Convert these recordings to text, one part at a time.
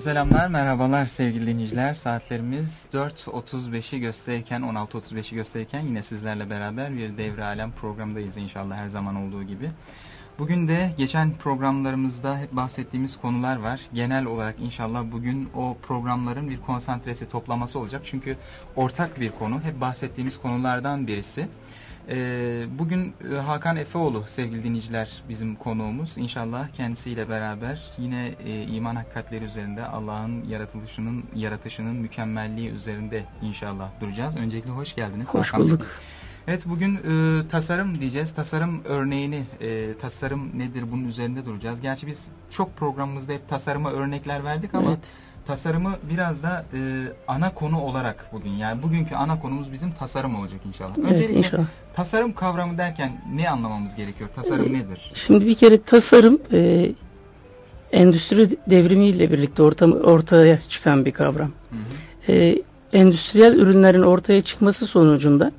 Selamlar, merhabalar sevgili dinleyiciler. Saatlerimiz 4.35'i gösterirken, 16.35'i gösterirken yine sizlerle beraber bir devre alem programdayız inşallah her zaman olduğu gibi. Bugün de geçen programlarımızda hep bahsettiğimiz konular var. Genel olarak inşallah bugün o programların bir konsantresi toplaması olacak. Çünkü ortak bir konu, hep bahsettiğimiz konulardan birisi. Ee, bugün e, Hakan Efeoğlu sevgili dinleyiciler bizim konuğumuz. İnşallah kendisiyle beraber yine e, iman hakikatleri üzerinde Allah'ın yaratılışının yaratışının mükemmelliği üzerinde inşallah duracağız. Öncelikle hoş geldiniz. Hoş Hakan bulduk. Evet bugün e, tasarım diyeceğiz. Tasarım örneğini, e, tasarım nedir bunun üzerinde duracağız. Gerçi biz çok programımızda hep tasarıma örnekler verdik ama... Evet tasarımı biraz da e, ana konu olarak bugün yani bugünkü ana konumuz bizim tasarım olacak inşallah. Öncelikle evet, inşallah. tasarım kavramı derken ne anlamamız gerekiyor? Tasarım ee, nedir? Şimdi bir kere tasarım e, endüstri devrimiyle birlikte orta, ortaya çıkan bir kavram. Hı hı. E, endüstriyel ürünlerin ortaya çıkması sonucunda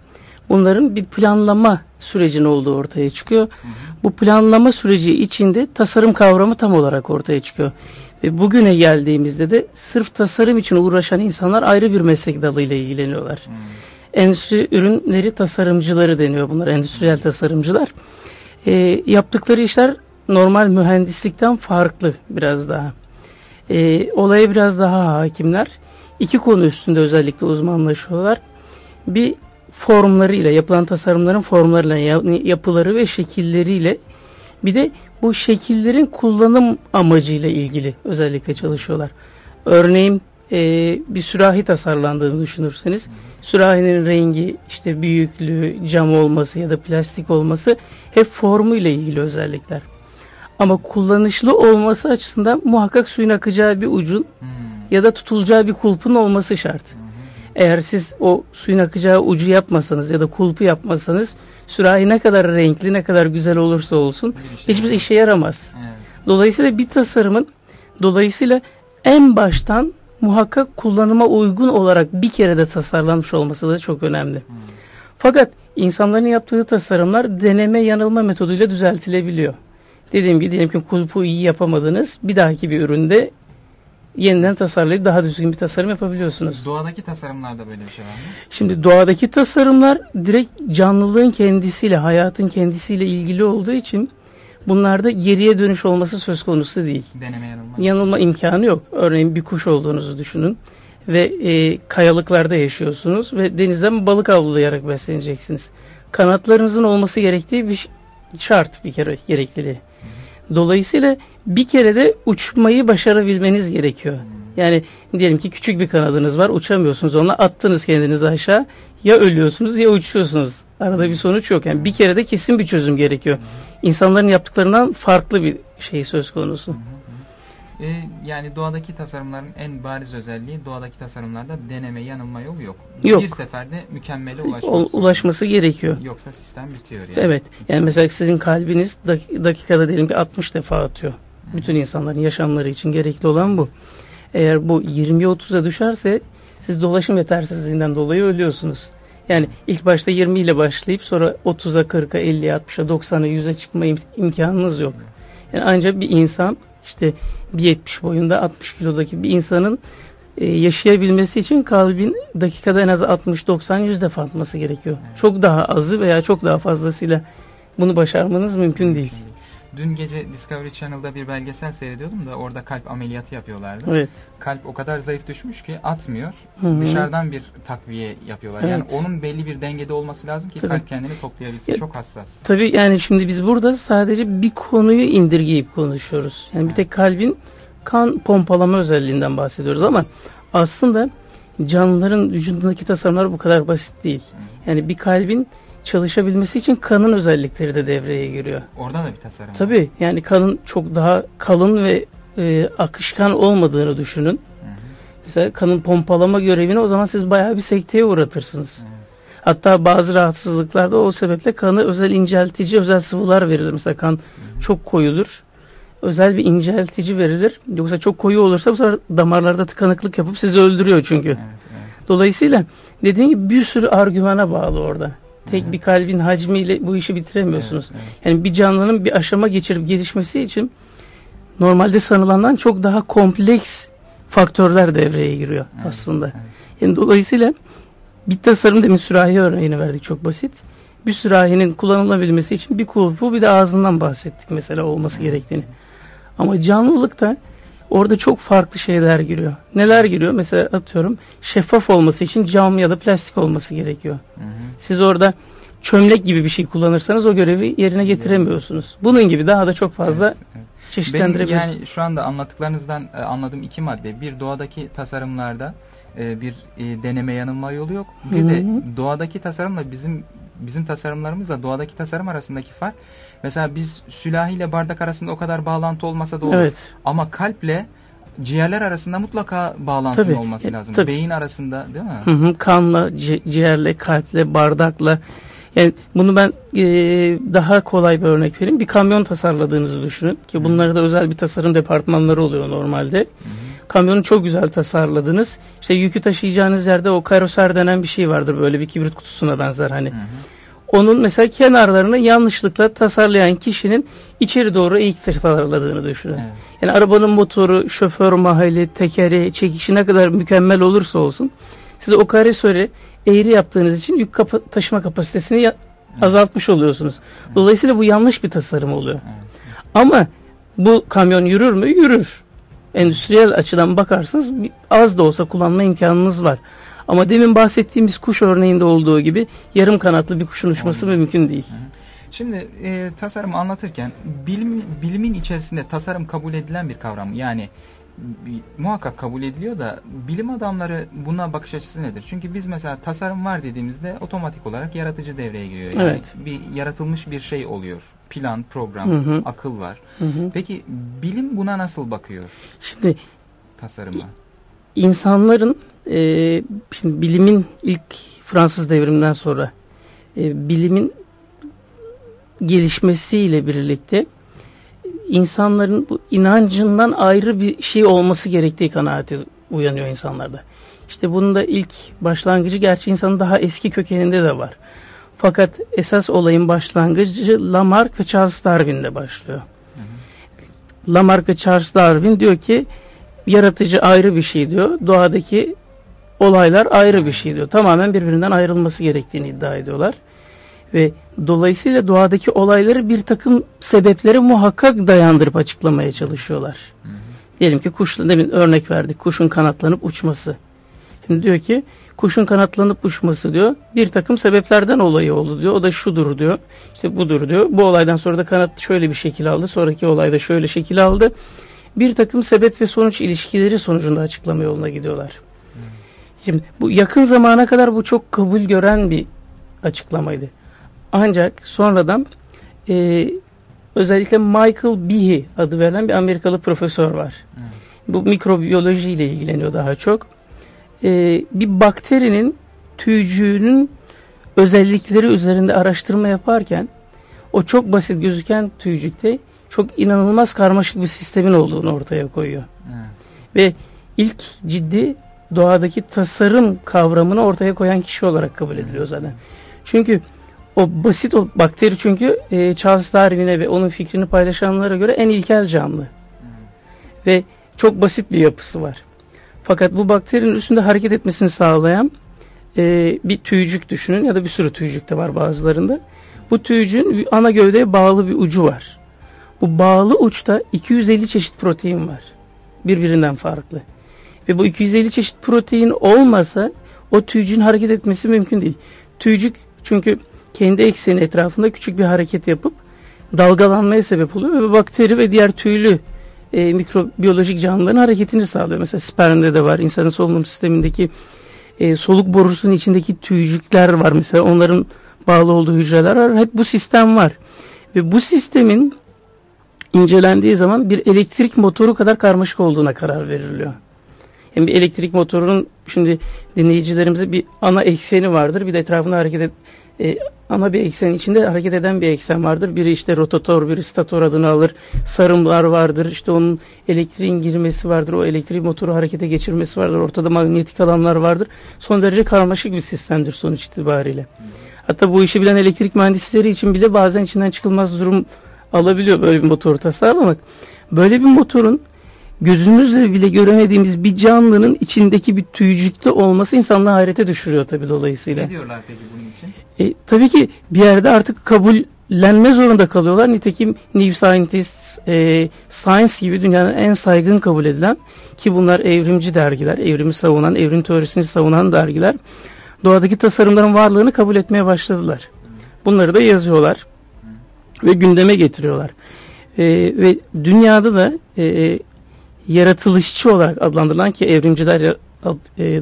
bunların bir planlama sürecinin olduğu ortaya çıkıyor. Hı hı. Bu planlama süreci içinde tasarım kavramı tam olarak ortaya çıkıyor. Ve bugüne geldiğimizde de sırf tasarım için uğraşan insanlar ayrı bir meslek dalıyla ilgileniyorlar. Hmm. Endüstri ürünleri tasarımcıları deniyor bunlar, endüstriyel tasarımcılar. E, yaptıkları işler normal mühendislikten farklı biraz daha. E, olaya biraz daha hakimler. İki konu üstünde özellikle uzmanlaşıyorlar. Bir formlarıyla, yapılan tasarımların formlarıyla, yapıları ve şekilleriyle bir de bu şekillerin kullanım amacıyla ilgili özellikle çalışıyorlar. Örneğin e, bir sürahi tasarlandığını düşünürseniz sürahinin rengi işte büyüklüğü cam olması ya da plastik olması hep formu ile ilgili özellikler. Ama kullanışlı olması açısından muhakkak suyun akacağı bir ucun hmm. ya da tutulacağı bir kulpun olması şart. Hmm. Eğer siz o suyun akacağı ucu yapmasanız ya da kulpu yapmasanız sürahi ne kadar renkli ne kadar güzel olursa olsun şey hiçbir işe yaramaz. Evet. Dolayısıyla bir tasarımın dolayısıyla en baştan muhakkak kullanıma uygun olarak bir kere de tasarlanmış olması da çok önemli. Hmm. Fakat insanların yaptığı tasarımlar deneme yanılma metoduyla düzeltilebiliyor. Dediğim gibi diyelim ki kulpu iyi yapamadınız. Bir dahaki bir üründe yeniden tasarlayıp daha düzgün bir tasarım yapabiliyorsunuz. Doğadaki tasarımlarda böyle bir şey var mı? Şimdi doğadaki tasarımlar direkt canlılığın kendisiyle, hayatın kendisiyle ilgili olduğu için bunlarda geriye dönüş olması söz konusu değil. Deneme yanılma. Yanılma imkanı yok. Örneğin bir kuş olduğunuzu düşünün ve e, kayalıklarda yaşıyorsunuz ve denizden balık avlayarak besleneceksiniz. Kanatlarınızın olması gerektiği bir şart bir kere gerekliliği. Dolayısıyla bir kere de uçmayı başarabilmeniz gerekiyor. Yani diyelim ki küçük bir kanadınız var uçamıyorsunuz onunla attınız kendinizi aşağı ya ölüyorsunuz ya uçuyorsunuz. Arada bir sonuç yok. Yani bir kere de kesin bir çözüm gerekiyor. İnsanların yaptıklarından farklı bir şey söz konusu. E, yani doğadaki tasarımların en bariz özelliği doğadaki tasarımlarda deneme yanılma yolu yok. Yok. Bir seferde mükemmele ulaşması, ulaşması gerekiyor. Yoksa sistem bitiyor yani. Evet. Yani mesela sizin kalbiniz dakikada diyelim ki 60 defa atıyor. Bütün insanların yaşamları için gerekli olan bu. Eğer bu 20'ye 30'a düşerse siz dolaşım yetersizliğinden dolayı ölüyorsunuz. Yani ilk başta 20 ile başlayıp sonra 30'a 40'a 50'ye 60'a 90'a 100'e çıkma im imkanınız yok. Yani ancak bir insan işte 1.70 boyunda 60 kilodaki bir insanın e, yaşayabilmesi için kalbin dakikada en az 60 90 100 defa atması gerekiyor. Çok daha azı veya çok daha fazlasıyla bunu başarmanız mümkün değil. Dün gece Discovery Channel'da bir belgesel seyrediyordum da orada kalp ameliyatı yapıyorlardı. Evet. Kalp o kadar zayıf düşmüş ki atmıyor. Hı -hı. Dışarıdan bir takviye yapıyorlar. Evet. Yani onun belli bir dengede olması lazım ki tabii. kalp kendini toplayabilsin. Ya, Çok hassas. Tabii yani şimdi biz burada sadece bir konuyu indirgeyip konuşuyoruz. Yani bir tek kalbin kan pompalama özelliğinden bahsediyoruz ama aslında canlıların vücudundaki tasarımlar bu kadar basit değil. Yani bir kalbin çalışabilmesi için kanın özellikleri de devreye giriyor. Orada da bir tasarım Tabii yani kanın çok daha kalın ve e, akışkan olmadığını düşünün. Hı hı. Mesela kanın pompalama görevini o zaman siz bayağı bir sekteye uğratırsınız. Hı. Hatta bazı rahatsızlıklarda o sebeple kanı özel inceltici özel sıvılar verilir. Mesela kan hı hı. çok koyudur. Özel bir inceltici verilir. Yoksa çok koyu olursa bu sefer damarlarda tıkanıklık yapıp sizi öldürüyor çünkü. Evet, evet. Dolayısıyla dediğim gibi bir sürü argümana bağlı orada. Tek Hı-hı. bir kalbin hacmiyle bu işi bitiremiyorsunuz. Evet, evet. Yani bir canlının bir aşama geçirip gelişmesi için normalde sanılandan çok daha kompleks faktörler devreye giriyor evet, aslında. Evet. Yani dolayısıyla bir tasarım demin sürahi örneğini verdik çok basit. Bir sürahinin kullanılabilmesi için bir kulpu bir de ağzından bahsettik mesela olması gerektiğini. Ama canlılıkta orada çok farklı şeyler giriyor. Neler giriyor? Mesela atıyorum şeffaf olması için cam ya da plastik olması gerekiyor. Hı hı. Siz orada çömlek gibi bir şey kullanırsanız o görevi yerine getiremiyorsunuz. Bunun gibi daha da çok fazla evet, evet. çeşitlendirebilirsiniz. Benim yani şu anda anlattıklarınızdan e, anladığım iki madde. Bir doğadaki tasarımlarda e, bir e, deneme yanılma yolu yok. Bir de doğadaki tasarımla bizim bizim tasarımlarımızla doğadaki tasarım arasındaki fark. Mesela biz sülahiyle bardak arasında o kadar bağlantı olmasa da olur. Evet. Ama kalple ciğerler arasında mutlaka bağlantının tabii, olması e, lazım. Tabii. Beyin arasında değil mi? Hı hı, kanla, ciğerle, kalple, bardakla. Yani bunu ben e, daha kolay bir örnek vereyim. Bir kamyon tasarladığınızı düşünün ki bunlarda da özel bir tasarım departmanları oluyor normalde. Hı hı. Kamyonu çok güzel tasarladınız. İşte yükü taşıyacağınız yerde o karoser denen bir şey vardır böyle bir kibrit kutusuna benzer hani. Hı hı onun mesela kenarlarını yanlışlıkla tasarlayan kişinin içeri doğru eğik tasarladığını düşünün. Evet. Yani arabanın motoru, şoför mahalli, tekeri, çekişi ne kadar mükemmel olursa olsun siz o karesörü eğri yaptığınız için yük kapa taşıma kapasitesini evet. azaltmış oluyorsunuz. Evet. Dolayısıyla bu yanlış bir tasarım oluyor. Evet. Ama bu kamyon yürür mü? Yürür. Endüstriyel açıdan bakarsanız az da olsa kullanma imkanınız var. Ama demin bahsettiğimiz kuş örneğinde olduğu gibi yarım kanatlı bir kuşun uçması Olmuyor. mümkün değil. Şimdi e, tasarım anlatırken bilim, bilimin içerisinde tasarım kabul edilen bir kavram. Yani muhakkak kabul ediliyor da bilim adamları buna bakış açısı nedir? Çünkü biz mesela tasarım var dediğimizde otomatik olarak yaratıcı devreye giriyor. Yani evet. bir yaratılmış bir şey oluyor. Plan, program, hı hı. akıl var. Hı hı. Peki bilim buna nasıl bakıyor? Şimdi tasarıma. İnsanların e, şimdi bilimin ilk Fransız devriminden sonra e, bilimin gelişmesiyle birlikte insanların bu inancından ayrı bir şey olması gerektiği kanaati uyanıyor insanlarda. İşte bunun da ilk başlangıcı gerçi insanın daha eski kökeninde de var. Fakat esas olayın başlangıcı Lamarck ve Charles Darwin'de başlıyor. Hı hı. Lamarck ve Charles Darwin diyor ki yaratıcı ayrı bir şey diyor. Doğadaki olaylar ayrı bir şey diyor. Tamamen birbirinden ayrılması gerektiğini iddia ediyorlar. Ve dolayısıyla doğadaki olayları bir takım sebeplere muhakkak dayandırıp açıklamaya çalışıyorlar. Hı hı. Diyelim ki kuşla demin örnek verdik. Kuşun kanatlanıp uçması. Şimdi diyor ki kuşun kanatlanıp uçması diyor bir takım sebeplerden olayı oldu diyor. O da şudur diyor. İşte budur diyor. Bu olaydan sonra da kanat şöyle bir şekil aldı. Sonraki olayda şöyle şekil aldı. Bir takım sebep ve sonuç ilişkileri sonucunda açıklama yoluna gidiyorlar. Şimdi bu yakın zamana kadar bu çok kabul gören bir açıklamaydı. Ancak sonradan e, özellikle Michael Behe adı verilen bir Amerikalı profesör var. Hmm. Bu mikrobiyoloji ile ilgileniyor daha çok. E, bir bakterinin tüycüğünün özellikleri üzerinde araştırma yaparken o çok basit gözüken tüycükte çok inanılmaz karmaşık bir sistemin olduğunu ortaya koyuyor. Hmm. Ve ilk ciddi doğadaki tasarım kavramını ortaya koyan kişi olarak kabul ediliyor zaten. Çünkü o basit o bakteri çünkü e, Charles Darwin'e ve onun fikrini paylaşanlara göre en ilkel canlı. Ve çok basit bir yapısı var. Fakat bu bakterinin üstünde hareket etmesini sağlayan e, bir tüycük düşünün ya da bir sürü tüycük de var bazılarında. Bu tüycüğün ana gövdeye bağlı bir ucu var. Bu bağlı uçta 250 çeşit protein var. Birbirinden farklı. Ve bu 250 çeşit protein olmasa o tüycüğün hareket etmesi mümkün değil. Tüycük çünkü kendi ekseni etrafında küçük bir hareket yapıp dalgalanmaya sebep oluyor ve bakteri ve diğer tüylü e, mikrobiyolojik canlıların hareketini sağlıyor. Mesela spermde de var. insanın solunum sistemindeki e, soluk borusunun içindeki tüycükler var. Mesela onların bağlı olduğu hücreler var. Hep bu sistem var. Ve bu sistemin incelendiği zaman bir elektrik motoru kadar karmaşık olduğuna karar veriliyor. Yani bir elektrik motorunun şimdi dinleyicilerimize bir ana ekseni vardır. Bir de etrafında hareket et, e, ana bir eksen içinde hareket eden bir eksen vardır. Biri işte rotator, biri stator adını alır. Sarımlar vardır. İşte onun elektriğin girmesi vardır. O elektrik motoru harekete geçirmesi vardır. Ortada manyetik alanlar vardır. Son derece karmaşık bir sistemdir sonuç itibariyle. Hatta bu işi bilen elektrik mühendisleri için bile bazen içinden çıkılmaz durum alabiliyor böyle bir motoru tasarlamak. Böyle bir motorun gözümüzle bile göremediğimiz bir canlının içindeki bir tüycükte olması insanlığı hayrete düşürüyor tabii dolayısıyla. Ne diyorlar peki bunun için? E, tabii ki bir yerde artık kabullenme zorunda kalıyorlar. Nitekim New Scientist, e, Science gibi dünyanın en saygın kabul edilen ki bunlar evrimci dergiler, evrimi savunan, evrim teorisini savunan dergiler doğadaki tasarımların varlığını kabul etmeye başladılar. Bunları da yazıyorlar ve gündeme getiriyorlar. E, ve dünyada da e, yaratılışçı olarak adlandırılan ki evrimciler e,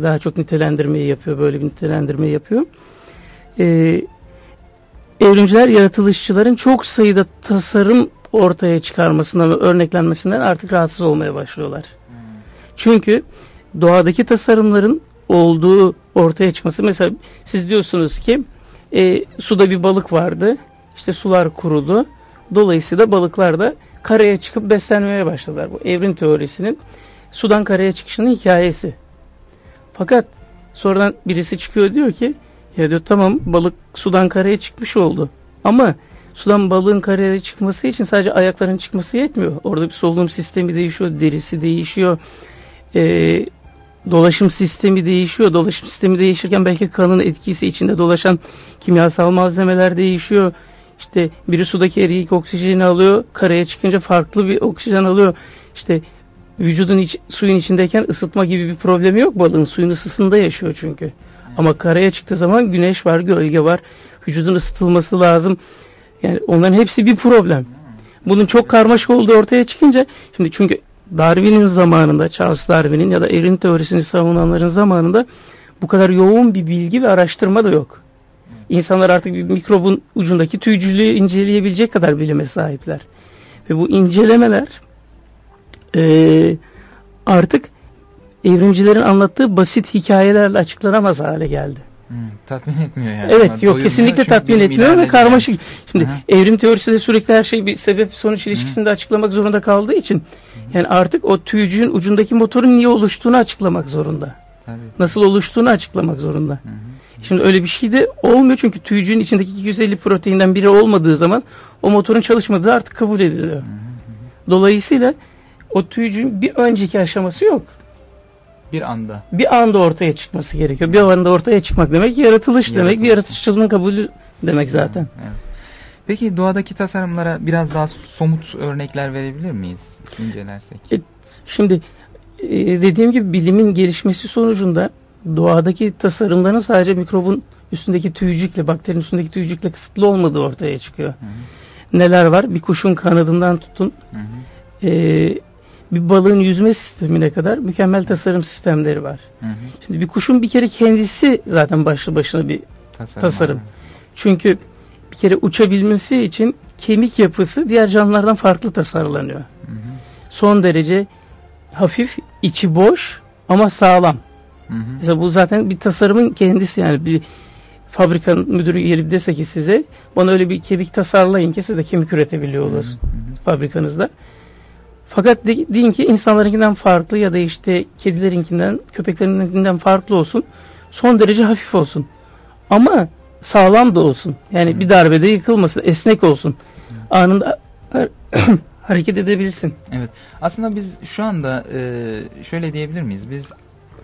daha çok nitelendirmeyi yapıyor, böyle bir nitelendirmeyi yapıyor. E, evrimciler yaratılışçıların çok sayıda tasarım ortaya çıkarmasından ve örneklenmesinden artık rahatsız olmaya başlıyorlar. Çünkü doğadaki tasarımların olduğu ortaya çıkması mesela siz diyorsunuz ki e, suda bir balık vardı işte sular kurudu dolayısıyla balıklar da karaya çıkıp beslenmeye başladılar. Bu evrim teorisinin sudan karaya çıkışının hikayesi. Fakat sonradan birisi çıkıyor diyor ki ya diyor tamam balık sudan karaya çıkmış oldu. Ama sudan balığın karaya çıkması için sadece ayaklarının çıkması yetmiyor. Orada bir solunum sistemi değişiyor, derisi değişiyor. Ee, dolaşım sistemi değişiyor. Dolaşım sistemi değişirken belki kanın etkisi içinde dolaşan kimyasal malzemeler değişiyor. İşte biri sudaki eriyik oksijeni alıyor. Karaya çıkınca farklı bir oksijen alıyor. İşte vücudun iç, suyun içindeyken ısıtma gibi bir problemi yok balığın. Suyun ısısında yaşıyor çünkü. Ama karaya çıktığı zaman güneş var, gölge var. Vücudun ısıtılması lazım. Yani onların hepsi bir problem. Bunun çok karmaşık olduğu ortaya çıkınca şimdi çünkü Darwin'in zamanında, Charles Darwin'in ya da evrim teorisini savunanların zamanında bu kadar yoğun bir bilgi ve araştırma da yok. İnsanlar artık bir mikrobun ucundaki tüycülüğü inceleyebilecek kadar bilime sahipler. Ve bu incelemeler e, artık evrimcilerin anlattığı basit hikayelerle açıklanamaz hale geldi. Hmm, tatmin etmiyor yani. Evet yok kesinlikle tatmin etmiyor ve karmaşık. Yani. Şimdi Hı-hı. evrim teorisi de sürekli her şeyi bir sebep sonuç ilişkisinde Hı-hı. açıklamak zorunda kaldığı için Hı-hı. yani artık o tüycüğün ucundaki motorun niye oluştuğunu açıklamak zorunda. Tabii. Nasıl oluştuğunu açıklamak zorunda. Hı-hı. Şimdi öyle bir şey de olmuyor çünkü tüycüğün içindeki 250 proteinden biri olmadığı zaman o motorun çalışmadığı artık kabul ediliyor. Dolayısıyla o tüycüğün bir önceki aşaması yok. Bir anda. Bir anda ortaya çıkması gerekiyor. Bir anda ortaya çıkmak demek yaratılış, yaratılış. demek. Bir yaratıcılığın kabulü demek zaten. Evet. Peki doğadaki tasarımlara biraz daha somut örnekler verebilir miyiz? İncelersek. E, şimdi e, dediğim gibi bilimin gelişmesi sonucunda doğadaki tasarımların sadece mikrobun üstündeki tüycükle, bakterinin üstündeki tüycükle kısıtlı olmadığı ortaya çıkıyor. Hı hı. Neler var? Bir kuşun kanadından tutun. Hı hı. E, bir balığın yüzme sistemine kadar mükemmel tasarım sistemleri var. Hı hı. Şimdi bir kuşun bir kere kendisi zaten başlı başına bir tasarım. tasarım. Çünkü bir kere uçabilmesi için kemik yapısı diğer canlılardan farklı tasarlanıyor. Hı hı. Son derece hafif, içi boş ama sağlam. Hı hı. Mesela bu zaten bir tasarımın kendisi yani bir fabrikanın müdürü gelip dese ki size bana öyle bir kemik tasarlayın ki siz de kemik üretebiliyor olursunuz fabrikanızda. Fakat de, deyin ki insanlarınkinden farklı ya da işte kedilerinkinden, köpeklerinkinden farklı olsun. Son derece hafif olsun. Ama sağlam da olsun. Yani bir darbede yıkılmasın, esnek olsun. Anında hareket edebilsin. Evet. Aslında biz şu anda şöyle diyebilir miyiz? Biz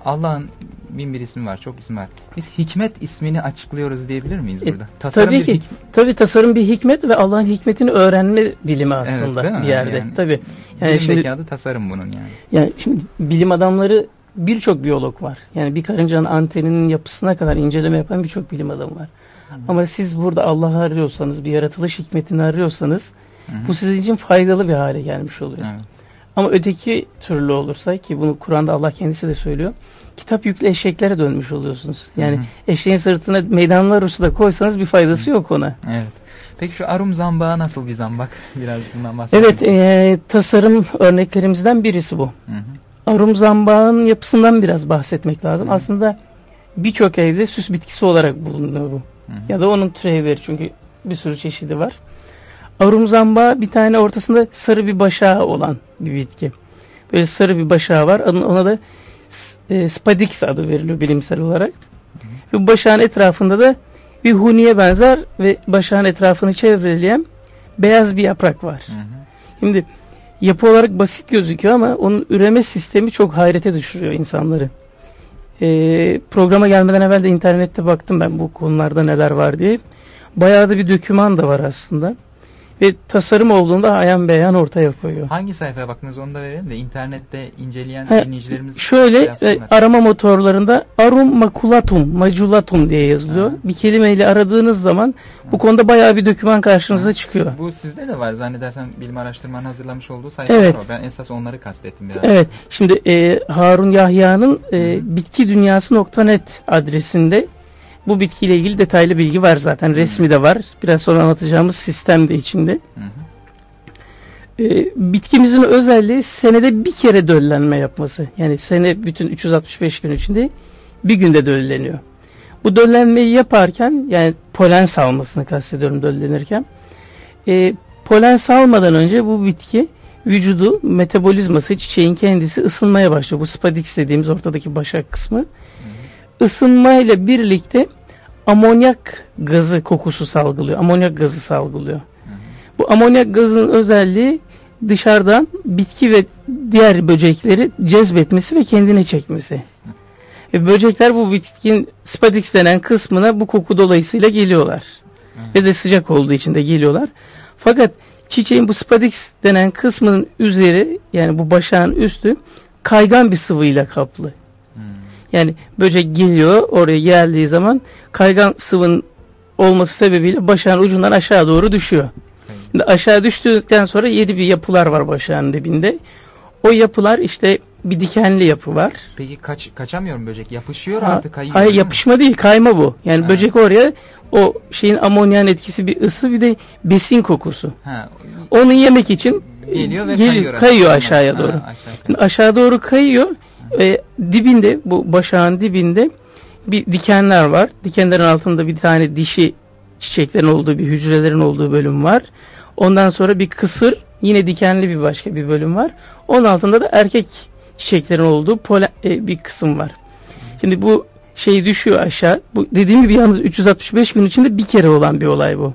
Allah'ın bin bir ismi var, çok isim var. Biz hikmet ismini açıklıyoruz diyebilir miyiz e, burada? E, tasarım tabii ki. Tabii tasarım bir hikmet ve Allah'ın hikmetini öğrenme bilimi aslında evet, bir yerde. Yani, tabii. Yani şimdi adı tasarım bunun yani. Yani şimdi bilim adamları birçok biyolog var. Yani bir karıncanın anteninin yapısına kadar inceleme yapan birçok bilim adamı var. Hı. Ama siz burada Allah'ı arıyorsanız, bir yaratılış hikmetini arıyorsanız Hı. bu sizin için faydalı bir hale gelmiş oluyor. Evet. Ama öteki türlü olursa ki bunu Kur'an'da Allah kendisi de söylüyor. Kitap yüklü eşeklere dönmüş oluyorsunuz. Yani Hı -hı. eşeğin sırtına meydanlar usu da koysanız bir faydası yok ona. Evet. Peki şu arum zambağı nasıl bir zambak? Biraz bundan bahsedelim. Evet, e, tasarım örneklerimizden birisi bu. Hı hı. Arum zambağın yapısından biraz bahsetmek lazım. Hı hı. Aslında birçok evde süs bitkisi olarak bulunuyor bu. Hı hı. Ya da onun türevleri çünkü bir sürü çeşidi var. Arum zambağı bir tane ortasında sarı bir başağı olan bir bitki. Böyle sarı bir başağı var. Ona da e, spadix adı veriliyor bilimsel olarak. Hı hı. Ve başağın etrafında da bir huniye benzer ve başağın etrafını çevreleyen beyaz bir yaprak var. Hı hı. Şimdi yapı olarak basit gözüküyor ama onun üreme sistemi çok hayrete düşürüyor insanları. Ee, programa gelmeden evvel de internette baktım ben bu konularda neler var diye. Bayağı da bir döküman da var aslında ve tasarım olduğunda ayan beyan ortaya koyuyor. Hangi sayfaya baktınız onu da verelim de internette inceleyen ha, dinleyicilerimiz Şöyle e, arama motorlarında arum maculatum, maculatum diye yazılıyor. Ha. Bir kelimeyle aradığınız zaman ha. bu konuda bayağı bir doküman karşınıza ha. çıkıyor. Bu sizde de var zannedersem bilim araştırmanın hazırlamış olduğu sayfalar evet. var. Ben esas onları kastettim biraz. Evet. Şimdi e, Harun Yahya'nın e, bitkidunyası.net adresinde bu bitkiyle ilgili detaylı bilgi var zaten. Hı. Resmi de var. Biraz sonra anlatacağımız sistem de içinde. Hı Ee, bitkimizin özelliği senede bir kere döllenme yapması. Yani sene bütün 365 gün içinde bir günde dölleniyor. Bu döllenmeyi yaparken yani polen salmasını kastediyorum döllenirken. E, polen salmadan önce bu bitki vücudu metabolizması çiçeğin kendisi ısınmaya başlıyor. Bu spadix dediğimiz ortadaki başak kısmı ısınmayla birlikte amonyak gazı kokusu salgılıyor. Amonyak gazı salgılıyor. Hı hı. Bu amonyak gazının özelliği dışarıdan bitki ve diğer böcekleri cezbetmesi ve kendine çekmesi. Ve böcekler bu bitkinin spadix denen kısmına bu koku dolayısıyla geliyorlar. Hı. Ve de sıcak olduğu için de geliyorlar. Fakat çiçeğin bu spadix denen kısmının üzeri yani bu başağın üstü kaygan bir sıvıyla kaplı. Yani böcek geliyor oraya geldiği zaman kaygan sıvının olması sebebiyle başağın ucundan aşağı doğru düşüyor. Şimdi aşağı düştükten sonra yeni bir yapılar var başağın dibinde. O yapılar işte bir dikenli yapı var. Peki kaç kaçamıyor mu böcek? Yapışıyor ha, artık kayıyor. Hayır yapışma değil kayma bu. Yani ha. böcek oraya o şeyin amonyan etkisi bir ısı bir de besin kokusu. Ha. Onu yemek için geliyor ve geliyor, kayıyor, kayıyor aşağıya doğru. Ha, aşağı, aşağı doğru kayıyor ve dibinde bu başağın dibinde bir dikenler var. Dikenlerin altında bir tane dişi çiçeklerin olduğu bir hücrelerin olduğu bölüm var. Ondan sonra bir kısır yine dikenli bir başka bir bölüm var. Onun altında da erkek çiçeklerin olduğu polen, e, bir kısım var. Şimdi bu şey düşüyor aşağı. Bu dediğim gibi yalnız 365 gün içinde bir kere olan bir olay bu.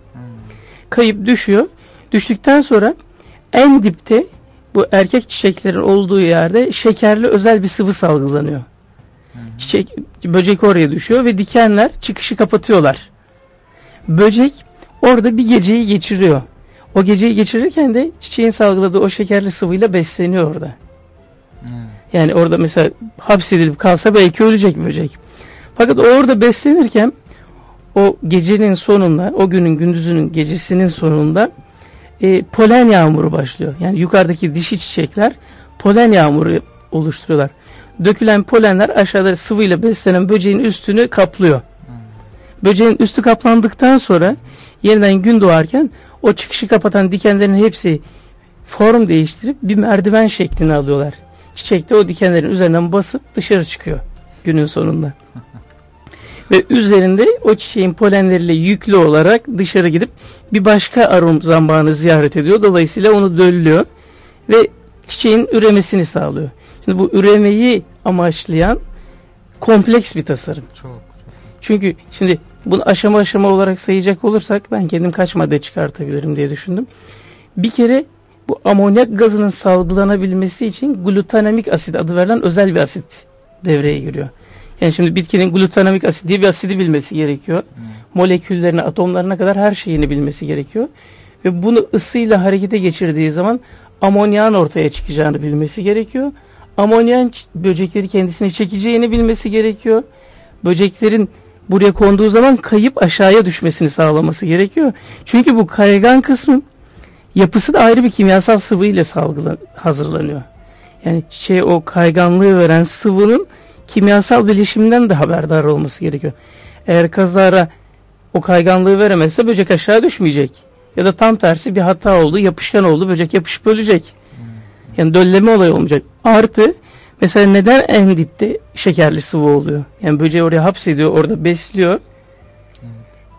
Kayıp düşüyor. Düştükten sonra en dipte bu erkek çiçeklerin olduğu yerde şekerli özel bir sıvı salgılanıyor. Çiçek, böcek oraya düşüyor ve dikenler çıkışı kapatıyorlar. Böcek orada bir geceyi geçiriyor. O geceyi geçirirken de çiçeğin salgıladığı o şekerli sıvıyla besleniyor orada. Yani orada mesela hapsedilip kalsa belki ölecek böcek. Fakat orada beslenirken o gecenin sonunda, o günün gündüzünün gecesinin sonunda e, polen yağmuru başlıyor. Yani yukarıdaki dişi çiçekler polen yağmuru oluşturuyorlar. Dökülen polenler aşağıda sıvıyla beslenen böceğin üstünü kaplıyor. Böceğin üstü kaplandıktan sonra yeniden gün doğarken o çıkışı kapatan dikenlerin hepsi form değiştirip bir merdiven şeklini alıyorlar. Çiçek de o dikenlerin üzerinden basıp dışarı çıkıyor günün sonunda. Ve üzerinde o çiçeğin polenleriyle yüklü olarak dışarı gidip bir başka arom zambağını ziyaret ediyor. Dolayısıyla onu döllüyor ve çiçeğin üremesini sağlıyor. Şimdi bu üremeyi amaçlayan kompleks bir tasarım. Çok. Çünkü şimdi bunu aşama aşama olarak sayacak olursak ben kendim kaç madde çıkartabilirim diye düşündüm. Bir kere bu amonyak gazının salgılanabilmesi için glutanemik asit adı verilen özel bir asit devreye giriyor. Yani şimdi bitkinin glutanomik asit diye bir asidi bilmesi gerekiyor. Hmm. Moleküllerine, atomlarına kadar her şeyini bilmesi gerekiyor. Ve bunu ısıyla harekete geçirdiği zaman amonyan ortaya çıkacağını bilmesi gerekiyor. Amonyan böcekleri kendisine çekeceğini bilmesi gerekiyor. Böceklerin buraya konduğu zaman kayıp aşağıya düşmesini sağlaması gerekiyor. Çünkü bu kaygan kısmın yapısı da ayrı bir kimyasal sıvı ile hazırlanıyor. Yani çiçeğe o kayganlığı veren sıvının kimyasal bileşimden de haberdar olması gerekiyor. Eğer kazara o kayganlığı veremezse böcek aşağı düşmeyecek. Ya da tam tersi bir hata oldu, yapışkan oldu, böcek yapışıp ölecek. Yani dölleme olayı olmayacak. Artı mesela neden en dipte şekerli sıvı oluyor? Yani böceği oraya hapsediyor, orada besliyor.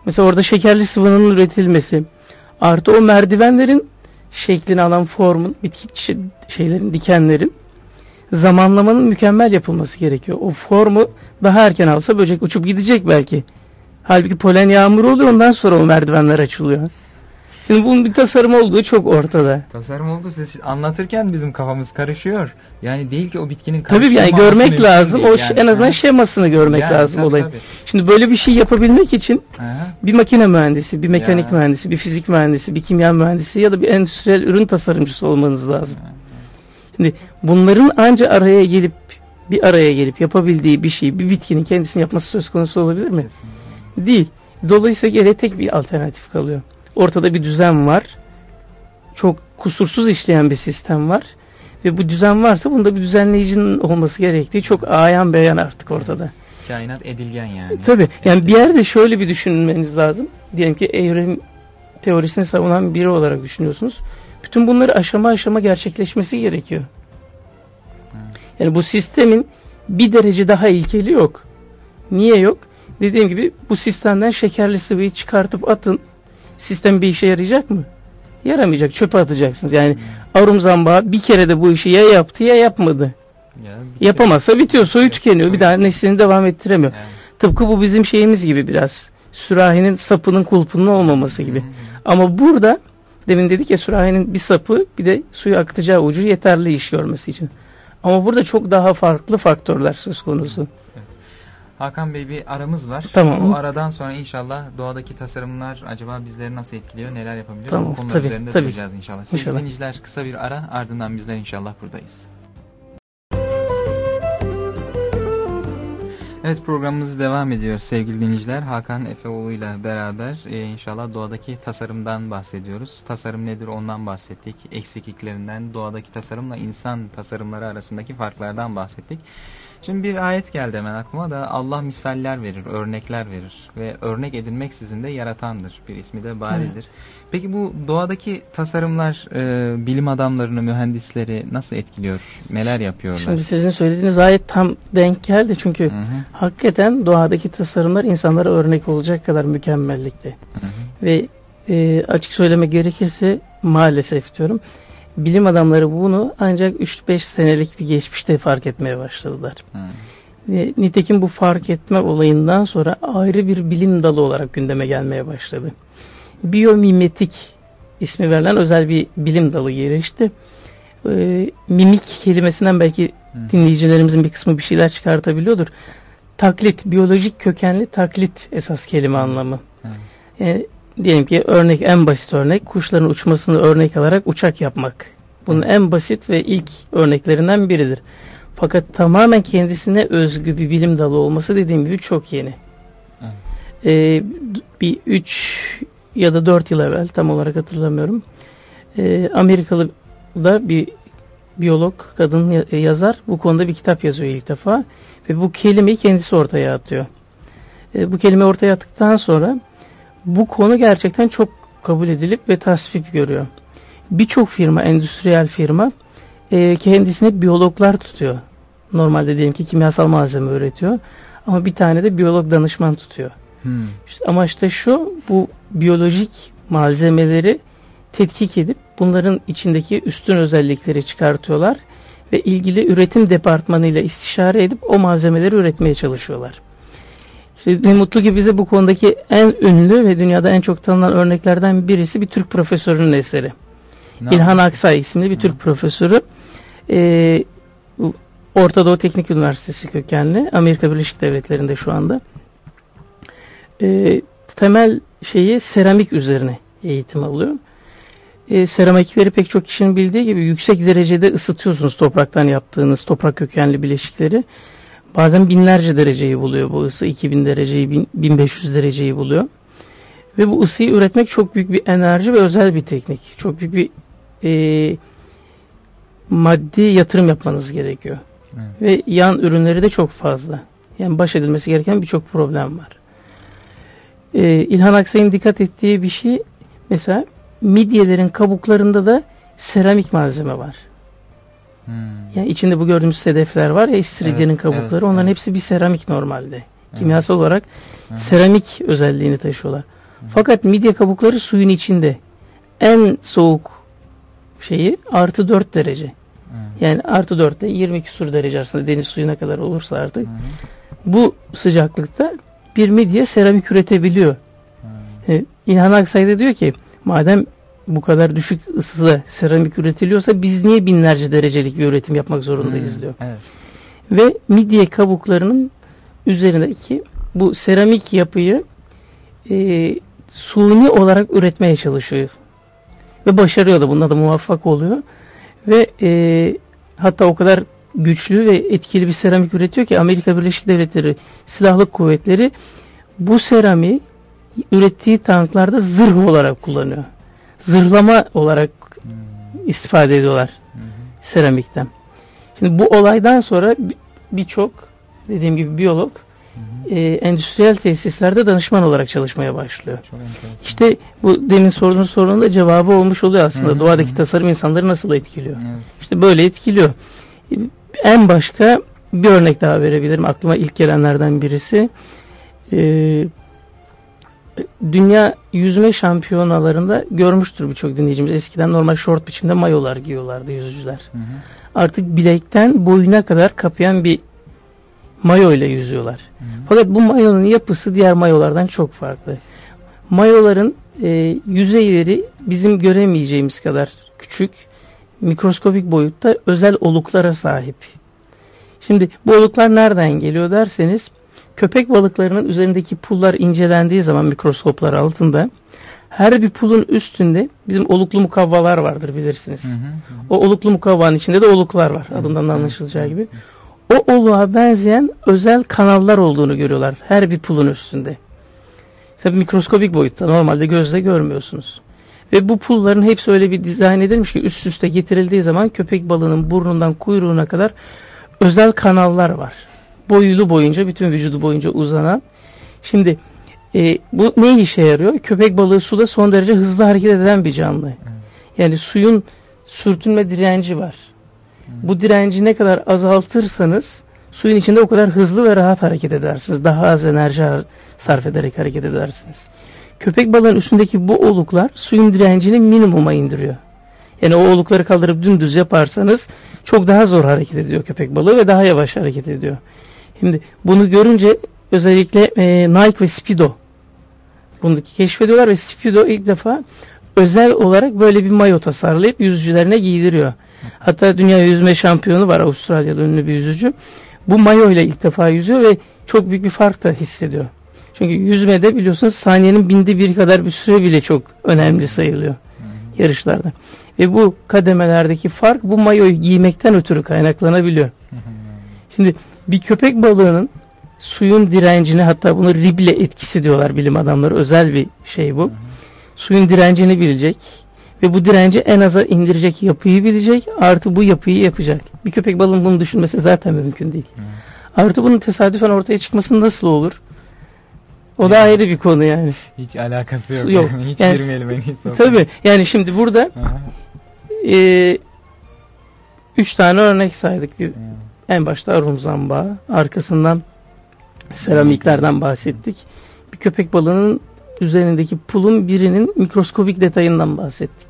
Mesela orada şekerli sıvının üretilmesi. Artı o merdivenlerin şeklini alan formun, bitki şeylerin, dikenlerin zamanlamanın mükemmel yapılması gerekiyor. O formu daha erken alsa böcek uçup gidecek belki. Halbuki polen yağmuru oluyor ondan sonra o merdivenler açılıyor. Şimdi bunun bir tasarım olduğu çok ortada. Tasarım oldu siz anlatırken bizim kafamız karışıyor. Yani değil ki o bitkinin Tabii yani görmek lazım. O yani. en azından ha. şemasını görmek yani, lazım tabii. Tabii. Şimdi böyle bir şey yapabilmek için Aha. bir makine mühendisi, bir mekanik ya. mühendisi, bir fizik mühendisi, bir kimya mühendisi ya da bir endüstriyel ürün tasarımcısı olmanız lazım. Ha. Şimdi bunların anca araya gelip bir araya gelip yapabildiği bir şey bir bitkinin kendisini yapması söz konusu olabilir mi? Değil. Dolayısıyla geriye tek bir alternatif kalıyor. Ortada bir düzen var. Çok kusursuz işleyen bir sistem var. Ve bu düzen varsa bunda bir düzenleyicinin olması gerektiği çok ayan beyan artık ortada. Evet. Kainat edilgen yani. Tabii. Yani bir yerde şöyle bir düşünmeniz lazım. Diyelim ki evrim teorisini savunan biri olarak düşünüyorsunuz. Bütün bunları aşama aşama gerçekleşmesi gerekiyor. Yani bu sistemin bir derece daha ilkeli yok. Niye yok? Dediğim gibi bu sistemden şekerli sıvıyı çıkartıp atın. Sistem bir işe yarayacak mı? Yaramayacak. Çöpe atacaksınız. Yani hmm. Arum Zamba bir kere de bu işi ya yaptı ya yapmadı. Ya, Yapamazsa bitiyor. Soyu tükeniyor. Bir daha neslini devam ettiremiyor. Yani. Tıpkı bu bizim şeyimiz gibi biraz. Sürahinin sapının kulpunun olmaması gibi. Hmm. Ama burada demin dedik ya sürahinin bir sapı bir de suyu akıtacağı ucu yeterli iş görmesi için. Ama burada çok daha farklı faktörler söz konusu. Hakan Bey bir aramız var. Tamam. Bu aradan sonra inşallah doğadaki tasarımlar acaba bizleri nasıl etkiliyor, neler yapabiliyoruz? Tamam, Bu konular tabii, üzerinde tabii. duracağız inşallah. Sevgili inşallah. dinleyiciler kısa bir ara ardından bizler inşallah buradayız. Evet programımız devam ediyor sevgili dinleyiciler. Hakan Efeoğlu ile beraber e, inşallah doğadaki tasarımdan bahsediyoruz. Tasarım nedir ondan bahsettik. Eksikliklerinden, doğadaki tasarımla insan tasarımları arasındaki farklardan bahsettik. Şimdi bir ayet geldi hemen aklıma da Allah misaller verir, örnekler verir ve örnek edinmek sizin de yaratandır. Bir ismi de baridir. Evet. Peki bu doğadaki tasarımlar e, bilim adamlarını, mühendisleri nasıl etkiliyor? Neler yapıyorlar? Şimdi sizin söylediğiniz ayet tam denk geldi çünkü hı hı. hakikaten doğadaki tasarımlar insanlara örnek olacak kadar mükemmellikte. Hı hı. Ve e, açık söylemek gerekirse maalesef diyorum bilim adamları bunu ancak 3-5 senelik bir geçmişte fark etmeye başladılar. Hmm. Nitekim bu fark etme olayından sonra ayrı bir bilim dalı olarak gündeme gelmeye başladı. Biyomimetik ismi verilen özel bir bilim dalı gelişti. Ee, mimik kelimesinden belki hmm. dinleyicilerimizin bir kısmı bir şeyler çıkartabiliyordur. Taklit, biyolojik kökenli taklit esas kelime anlamı. Hmm. Yani diyelim ki örnek en basit örnek kuşların uçmasını örnek alarak uçak yapmak. Bunun en basit ve ilk örneklerinden biridir. Fakat tamamen kendisine özgü bir bilim dalı olması dediğim gibi çok yeni. Ee, bir üç ya da dört yıl evvel tam olarak hatırlamıyorum. Ee, Amerikalı da bir biyolog kadın yazar bu konuda bir kitap yazıyor ilk defa ve bu kelimeyi kendisi ortaya atıyor. Ee, bu kelime ortaya attıktan sonra bu konu gerçekten çok kabul edilip ve tasvip görüyor. Birçok firma, endüstriyel firma e, kendisine biyologlar tutuyor. Normalde diyelim ki kimyasal malzeme üretiyor. Ama bir tane de biyolog danışman tutuyor. Hmm. İşte ama işte şu bu biyolojik malzemeleri tetkik edip bunların içindeki üstün özellikleri çıkartıyorlar ve ilgili üretim departmanıyla istişare edip o malzemeleri üretmeye çalışıyorlar. İşte ne mutlu ki bize bu konudaki en ünlü ve dünyada en çok tanınan örneklerden birisi bir Türk profesörünün eseri. Ne İlhan Aksay isimli bir Türk profesörü. Ee, Orta Doğu Teknik Üniversitesi kökenli. Amerika Birleşik Devletleri'nde şu anda. Ee, temel şeyi seramik üzerine eğitim alıyor. Ee, seramikleri pek çok kişinin bildiği gibi yüksek derecede ısıtıyorsunuz topraktan yaptığınız toprak kökenli bileşikleri. Bazen binlerce dereceyi buluyor bu ısı. 2000 dereceyi, 1500 dereceyi buluyor. Ve bu ısıyı üretmek çok büyük bir enerji ve özel bir teknik. Çok büyük bir e, maddi yatırım yapmanız gerekiyor. Evet. Ve yan ürünleri de çok fazla. Yani baş edilmesi gereken birçok problem var. E, İlhan Aksay'ın dikkat ettiği bir şey mesela midyelerin kabuklarında da seramik malzeme var. Hmm. Yani içinde bu gördüğümüz sedefler var ya istiridyenin evet, kabukları evet, onların evet. hepsi bir seramik normalde. Evet. Kimyasal olarak evet. seramik özelliğini taşıyorlar. Evet. Fakat midye kabukları suyun içinde. En soğuk şeyi artı 4 derece. Evet. Yani artı 4 ile 20 küsur derece arasında deniz suyuna kadar olursa artık evet. bu sıcaklıkta bir midye seramik üretebiliyor. Evet. İlhan Aksay da diyor ki Madem bu kadar düşük ısıda seramik üretiliyorsa biz niye binlerce derecelik bir üretim yapmak zorundayız diyor. Evet. Ve midye kabuklarının üzerindeki bu seramik yapıyı e, suni olarak üretmeye çalışıyor. Ve başarıyor da bunda da muvaffak oluyor. Ve e, hatta o kadar güçlü ve etkili bir seramik üretiyor ki Amerika Birleşik Devletleri Silahlı Kuvvetleri bu seramiği ürettiği tanklarda zırh olarak kullanıyor. Zırhlama olarak Hmm. istifade ediyorlar hı. seramikten. Şimdi bu olaydan sonra bir- birçok dediğim gibi biyolog Hı hı. e, endüstriyel tesislerde danışman olarak çalışmaya başlıyor. İşte bu demin sorduğunuz sorunun da cevabı olmuş oluyor aslında. Hı hı, Doğadaki tasarım insanları nasıl etkiliyor? Evet. İşte böyle etkiliyor. En başka bir örnek daha verebilirim. Aklıma ilk gelenlerden birisi. Ee, dünya yüzme şampiyonalarında görmüştür birçok dinleyicimiz. Eskiden normal şort biçimde mayolar giyiyorlardı yüzücüler. Hı hı. Artık bilekten boyuna kadar kapayan bir mayo ile yüzüyorlar. Hı hı. Fakat bu mayonun yapısı diğer mayolardan çok farklı. Mayoların e, yüzeyleri bizim göremeyeceğimiz kadar küçük, mikroskobik boyutta özel oluklara sahip. Şimdi bu oluklar nereden geliyor derseniz köpek balıklarının üzerindeki pullar incelendiği zaman mikroskoplar altında her bir pulun üstünde bizim oluklu mukavvalar vardır bilirsiniz. Hı hı. O oluklu mukavvanın içinde de oluklar var adından da anlaşılacağı gibi. O oluğa benzeyen özel kanallar olduğunu görüyorlar her bir pulun üstünde. Tabii mikroskobik boyutta normalde gözle görmüyorsunuz. Ve bu pulların hepsi öyle bir dizayn edilmiş ki üst üste getirildiği zaman köpek balığının burnundan kuyruğuna kadar özel kanallar var. Boyulu boyunca bütün vücudu boyunca uzanan. Şimdi e, bu ne işe yarıyor? Köpek balığı suda son derece hızlı hareket eden bir canlı. Yani suyun sürtünme direnci var. Bu direnci ne kadar azaltırsanız suyun içinde o kadar hızlı ve rahat hareket edersiniz. Daha az enerji sarf ederek hareket edersiniz. Köpek balığının üstündeki bu oluklar suyun direncini minimuma indiriyor. Yani o olukları kaldırıp dümdüz yaparsanız çok daha zor hareket ediyor köpek balığı ve daha yavaş hareket ediyor. Şimdi bunu görünce özellikle e, Nike ve Speedo bunu keşfediyorlar ve Speedo ilk defa özel olarak böyle bir mayo tasarlayıp yüzücülerine giydiriyor. Hatta dünya yüzme şampiyonu var Avustralya'da ünlü bir yüzücü. Bu mayo ile ilk defa yüzüyor ve çok büyük bir fark da hissediyor. Çünkü yüzmede biliyorsunuz saniyenin binde bir kadar bir süre bile çok önemli sayılıyor yarışlarda. Ve bu kademelerdeki fark bu mayoyu giymekten ötürü kaynaklanabiliyor. Şimdi bir köpek balığının suyun direncini hatta bunu rible etkisi diyorlar bilim adamları özel bir şey bu. Suyun direncini bilecek ve bu direnci en aza indirecek yapıyı bilecek artı bu yapıyı yapacak. Bir köpek balığının bunu düşünmesi zaten mümkün değil. Artı bunun tesadüfen ortaya çıkması nasıl olur? O da ayrı bir konu yani. Hiç alakası yok. Yok. Hiç Yani- girmeyelim en iyisi. Tabii yani şimdi burada. Aha. e, üç tane örnek saydık. Bir, Hı. En başta rumzamba, arkasından seramiklerden bahsettik. Bir köpek balığının üzerindeki pulun birinin mikroskobik detayından bahsettik.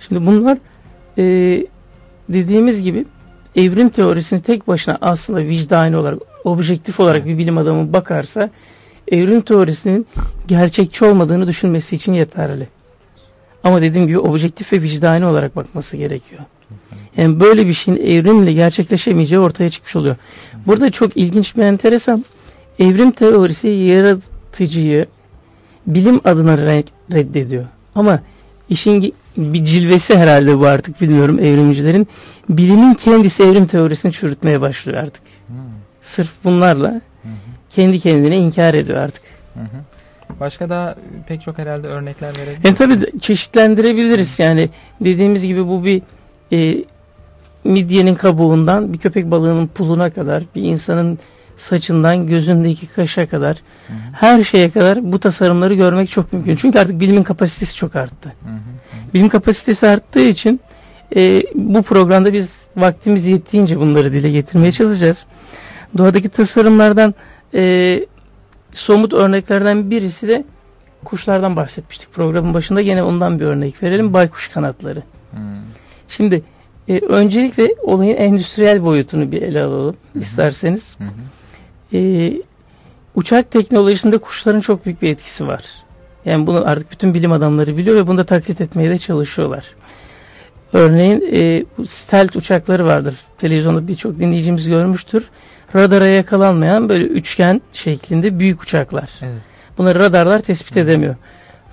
Şimdi bunlar e, dediğimiz gibi evrim teorisini tek başına aslında vicdani olarak, objektif olarak bir bilim adamı bakarsa evrim teorisinin gerçekçi olmadığını düşünmesi için yeterli. Ama dediğim gibi objektif ve vicdani olarak bakması gerekiyor. Yani böyle bir şeyin evrimle gerçekleşemeyeceği ortaya çıkmış oluyor. Burada çok ilginç bir enteresan evrim teorisi yaratıcıyı bilim adına re- reddediyor. Ama işin bir cilvesi herhalde bu artık bilmiyorum evrimcilerin. Bilimin kendisi evrim teorisini çürütmeye başlıyor artık. Hı. Sırf bunlarla kendi kendine inkar ediyor artık. Başka da pek çok herhalde örnekler verebiliriz. Yani tabii çeşitlendirebiliriz. Yani dediğimiz gibi bu bir e, midyenin kabuğundan bir köpek balığının puluna kadar bir insanın saçından gözündeki kaşa kadar Hı hı. her şeye kadar bu tasarımları görmek çok mümkün. Çünkü artık bilimin kapasitesi çok arttı. Hı hı. Hı. Bilim kapasitesi arttığı için e, bu programda biz vaktimiz yettiğince bunları dile getirmeye çalışacağız. Doğadaki tasarımlardan e, somut örneklerden birisi de kuşlardan bahsetmiştik programın başında. Gene ondan bir örnek verelim. Baykuş kanatları. Hı. Şimdi e, öncelikle olayın endüstriyel boyutunu bir ele alalım Hı hı. isterseniz. Hı hı. E, uçak teknolojisinde kuşların çok büyük bir etkisi var. Yani bunu artık bütün bilim adamları biliyor ve bunu da taklit etmeye de çalışıyorlar. Örneğin e, stealth uçakları vardır. Televizyonda birçok dinleyicimiz görmüştür. Radara yakalanmayan böyle üçgen şeklinde büyük uçaklar. Evet. Bunları radarlar tespit edemiyor.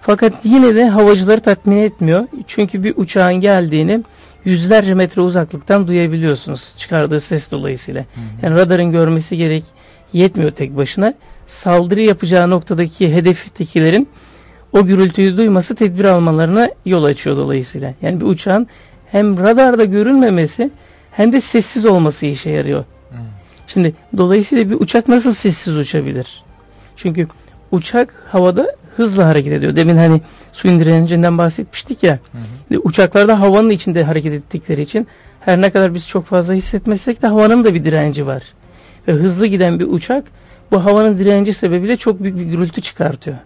Fakat yine de havacıları tatmin etmiyor. Çünkü bir uçağın geldiğini yüzlerce metre uzaklıktan duyabiliyorsunuz çıkardığı ses dolayısıyla. Hı hı. Yani radarın görmesi gerek yetmiyor tek başına. Saldırı yapacağı noktadaki hedeftekilerin o gürültüyü duyması tedbir almalarına yol açıyor dolayısıyla. Yani bir uçağın hem radarda görünmemesi hem de sessiz olması işe yarıyor. Hmm. Şimdi dolayısıyla bir uçak nasıl sessiz uçabilir? Çünkü uçak havada hızla hareket ediyor. Demin hani suyun direncinden bahsetmiştik ya. Hı hı. Uçaklarda havanın içinde hareket ettikleri için her ne kadar biz çok fazla hissetmesek de havanın da bir direnci var. Ve hızlı giden bir uçak bu havanın direnci sebebiyle çok büyük bir gürültü çıkartıyor.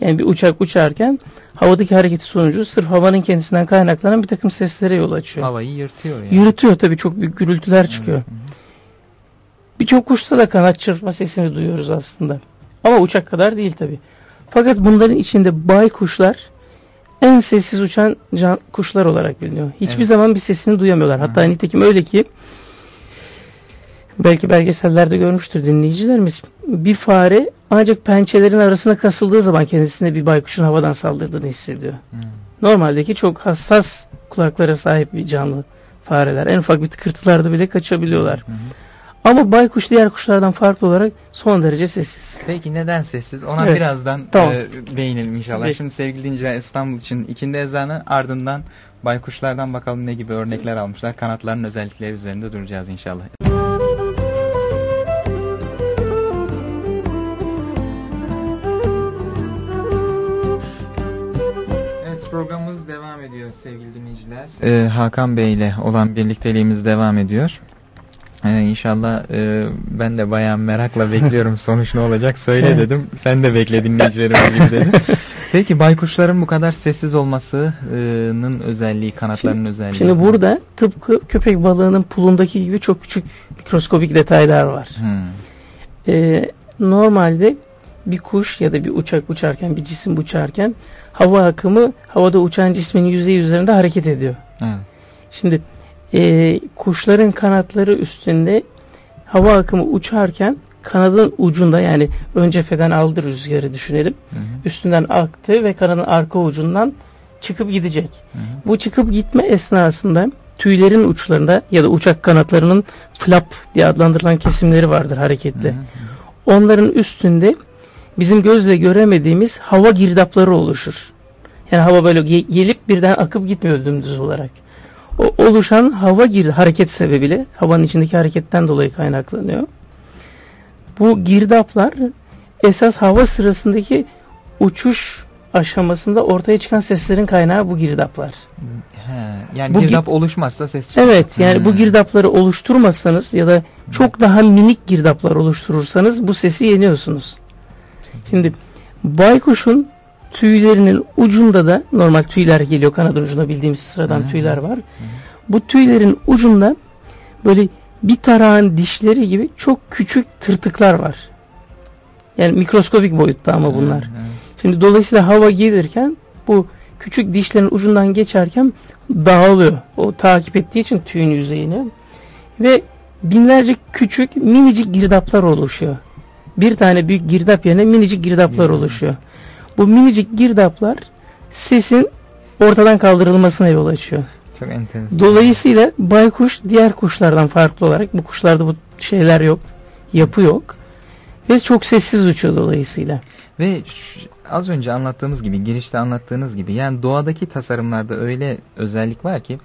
Yani bir uçak uçarken havadaki hareketi sonucu sırf havanın kendisinden kaynaklanan bir takım seslere yol açıyor. Havayı yırtıyor yani. Yırtıyor tabii çok büyük gürültüler çıkıyor. Birçok kuşta da kanat çırpma sesini duyuyoruz aslında. Ama uçak kadar değil tabii. Fakat bunların içinde baykuşlar en sessiz uçan can, kuşlar olarak biliniyor. Hiçbir evet. zaman bir sesini duyamıyorlar. Hatta Hı. nitekim öyle ki belki belgesellerde görmüştür dinleyicilerimiz. Bir fare ancak pençelerin arasına kasıldığı zaman kendisine bir baykuşun havadan saldırdığını hissediyor. Hmm. Normaldeki çok hassas kulaklara sahip bir canlı fareler. En ufak bir tıkırtılarda bile kaçabiliyorlar. Hmm. Ama baykuş diğer kuşlardan farklı olarak son derece sessiz. Peki neden sessiz? Ona evet. birazdan tamam. e, değinelim inşallah. Peki. Şimdi sevgili dinleyiciler İstanbul için ikindi ezanı ardından baykuşlardan bakalım ne gibi örnekler almışlar. Kanatların özellikleri üzerinde duracağız inşallah. programımız devam ediyor sevgili dinleyiciler. Ee, Hakan Bey ile olan birlikteliğimiz devam ediyor. Ee, inşallah e, ben de bayağı merakla bekliyorum sonuç ne olacak söyle dedim. Sen de bekle dinleyicilerimiz gibi dedim. Peki baykuşların bu kadar sessiz olmasının özelliği, kanatlarının şimdi, özelliği. Şimdi burada tıpkı köpek balığının pulundaki gibi çok küçük mikroskobik detaylar var. Hmm. Ee, normalde bir kuş ya da bir uçak uçarken, bir cisim uçarken hava akımı havada uçan cismin yüzeyi üzerinde hareket ediyor. Evet. Şimdi e, kuşların kanatları üstünde hava akımı uçarken kanadın ucunda yani ön cepheden aldı rüzgarı düşünelim. Hı hı. Üstünden aktı ve kanadın arka ucundan çıkıp gidecek. Hı hı. Bu çıkıp gitme esnasında tüylerin uçlarında ya da uçak kanatlarının flap diye adlandırılan kesimleri vardır hareketli. Hı hı. Onların üstünde bizim gözle göremediğimiz hava girdapları oluşur. Yani hava böyle gelip birden akıp gitmiyor dümdüz olarak. O oluşan hava gir hareket sebebiyle havanın içindeki hareketten dolayı kaynaklanıyor. Bu girdaplar esas hava sırasındaki uçuş aşamasında ortaya çıkan seslerin kaynağı bu girdaplar. He, yani bu girdap oluşmazsa ses çıkar. Evet yani hmm. bu girdapları oluşturmasanız ya da çok daha minik girdaplar oluşturursanız bu sesi yeniyorsunuz. Şimdi baykuşun tüylerinin ucunda da normal tüyler geliyor kanadın ucunda bildiğimiz sıradan Hı-hı. tüyler var. Hı-hı. Bu tüylerin ucunda böyle bir tarağın dişleri gibi çok küçük tırtıklar var. Yani mikroskobik boyutta ama bunlar. Hı-hı. Şimdi dolayısıyla hava gelirken bu küçük dişlerin ucundan geçerken dağılıyor. O takip ettiği için tüyün yüzeyini ve binlerce küçük minicik girdaplar oluşuyor bir tane büyük girdap yerine minicik girdaplar oluşuyor. Bu minicik girdaplar sesin ortadan kaldırılmasına yol açıyor. Çok enteresan. Dolayısıyla baykuş diğer kuşlardan farklı olarak bu kuşlarda bu şeyler yok, yapı yok ve çok sessiz uçuyor dolayısıyla. Ve az önce anlattığımız gibi, girişte anlattığınız gibi yani doğadaki tasarımlarda öyle özellik var ki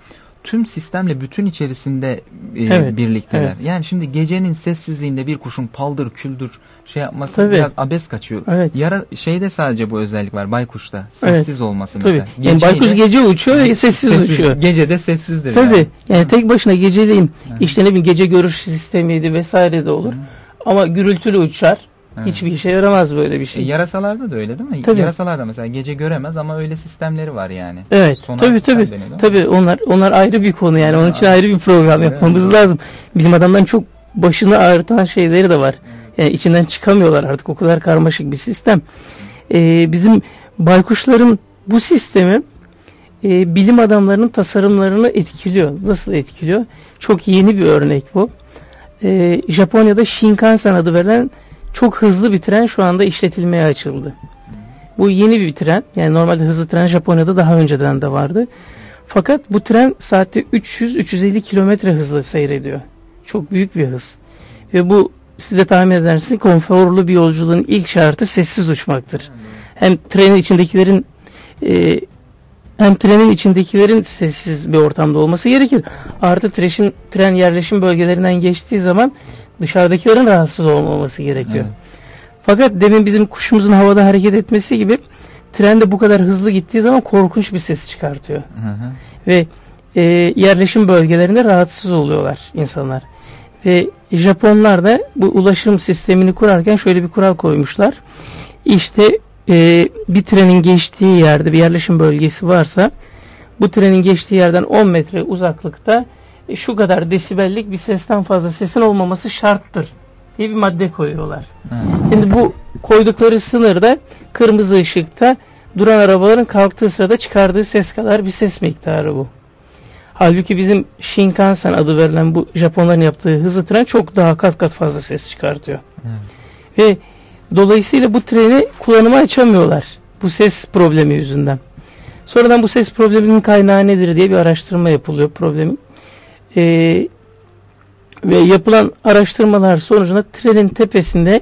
tüm sistemle bütün içerisinde e, evet, birlikteler. Evet. Yani şimdi gecenin sessizliğinde bir kuşun paldır küldür şey yapması Tabii. biraz abes kaçıyor. Evet. Yara şeyde sadece bu özellik var baykuşta. Sessiz evet. olması Tabii. mesela. yani baykuş gece uçuyor ve sessiz, sessiz uçuyor. Gecede sessizdir. Tabii. Yani, yani tek başına geceleyin yani. işte ne bileyim gece görüş sistemiydi vesaire de olur. Hı. Ama gürültülü uçar. Evet. Hiçbir işe yaramaz böyle bir şey. E, yarasalarda da öyle değil mi? Tabii. Yarasalarda mesela gece göremez ama öyle sistemleri var yani. Evet. Sonar tabii tabii. Deniyor, tabii onlar onlar ayrı bir konu yani. Onun için ayrı bir program yapmamız lazım. Bilim adamların çok başını ağrıtan şeyleri de var. Yani içinden çıkamıyorlar artık o kadar karmaşık bir sistem. e, bizim baykuşların bu sistemi e, bilim adamlarının tasarımlarını etkiliyor. Nasıl etkiliyor? Çok yeni bir örnek bu. E, Japonya'da Shinkansen adı verilen çok hızlı bir tren şu anda işletilmeye açıldı. Bu yeni bir tren. Yani normalde hızlı tren Japonya'da daha önceden de vardı. Fakat bu tren saatte 300-350 kilometre hızla seyrediyor. Çok büyük bir hız. Ve bu size tahmin edersiniz konforlu bir yolculuğun ilk şartı sessiz uçmaktır. Hem trenin içindekilerin e, hem trenin içindekilerin sessiz bir ortamda olması gerekir. Artı treşin, tren yerleşim bölgelerinden geçtiği zaman dışarıdakilerin rahatsız olmaması gerekiyor. Evet. Fakat demin bizim kuşumuzun havada hareket etmesi gibi tren de bu kadar hızlı gittiği zaman korkunç bir ses çıkartıyor. Hı hı. Ve e, yerleşim bölgelerinde rahatsız oluyorlar insanlar. Ve Japonlar da bu ulaşım sistemini kurarken şöyle bir kural koymuşlar. İşte e, bir trenin geçtiği yerde bir yerleşim bölgesi varsa bu trenin geçtiği yerden 10 metre uzaklıkta şu kadar desibellik bir sesten fazla sesin olmaması şarttır diye bir madde koyuyorlar. Hmm. Şimdi bu koydukları sınırda kırmızı ışıkta duran arabaların kalktığı sırada çıkardığı ses kadar bir ses miktarı bu. Halbuki bizim Shinkansen adı verilen bu Japonların yaptığı hızlı tren çok daha kat kat fazla ses çıkartıyor. Hmm. Ve dolayısıyla bu treni kullanıma açamıyorlar. Bu ses problemi yüzünden. Sonradan bu ses probleminin kaynağı nedir diye bir araştırma yapılıyor problemin. Ee, ve yapılan araştırmalar sonucunda trenin tepesinde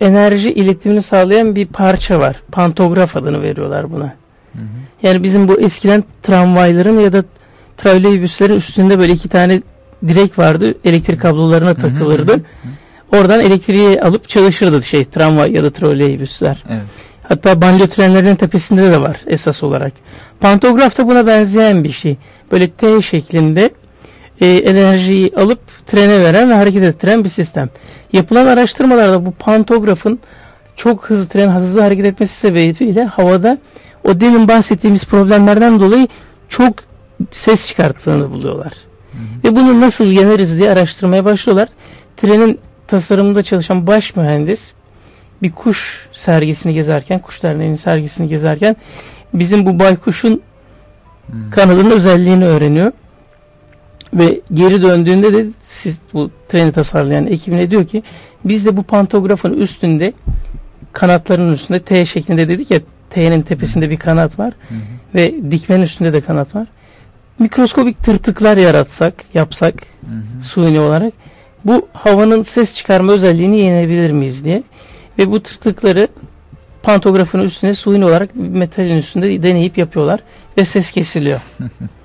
enerji iletimini sağlayan bir parça var. Pantograf adını veriyorlar buna. Hı hı. Yani bizim bu eskiden tramvayların ya da trolleybüslerin üstünde böyle iki tane direk vardı. Elektrik kablolarına takılırdı. Hı hı hı. Oradan elektriği alıp çalışırdı şey tramvay ya da trolleybüsler. Evet. Hatta banyo trenlerinin tepesinde de var esas olarak. Pantograf da buna benzeyen bir şey. Böyle T şeklinde e, enerjiyi alıp trene veren ve hareket ettiren bir sistem. Yapılan araştırmalarda bu pantografın çok hızlı tren hızlı hareket etmesi sebebiyle havada o demin bahsettiğimiz problemlerden dolayı çok ses çıkarttığını buluyorlar. Hı hı. Ve bunu nasıl yeneriz diye araştırmaya başlıyorlar. Trenin tasarımında çalışan baş mühendis bir kuş sergisini gezerken, kuş derneğinin sergisini gezerken bizim bu baykuşun kanadının özelliğini öğreniyor. Ve geri döndüğünde de siz bu treni tasarlayan ekibine diyor ki biz de bu pantografın üstünde kanatların üstünde T şeklinde dedik ya T'nin tepesinde bir kanat var hı hı. ve dikmenin üstünde de kanat var. Mikroskobik tırtıklar yaratsak, yapsak hı hı. suni olarak bu havanın ses çıkarma özelliğini yenebilir miyiz diye. Ve bu tırtıkları pantografın üstüne suni olarak metalin üstünde deneyip yapıyorlar ve ses kesiliyor.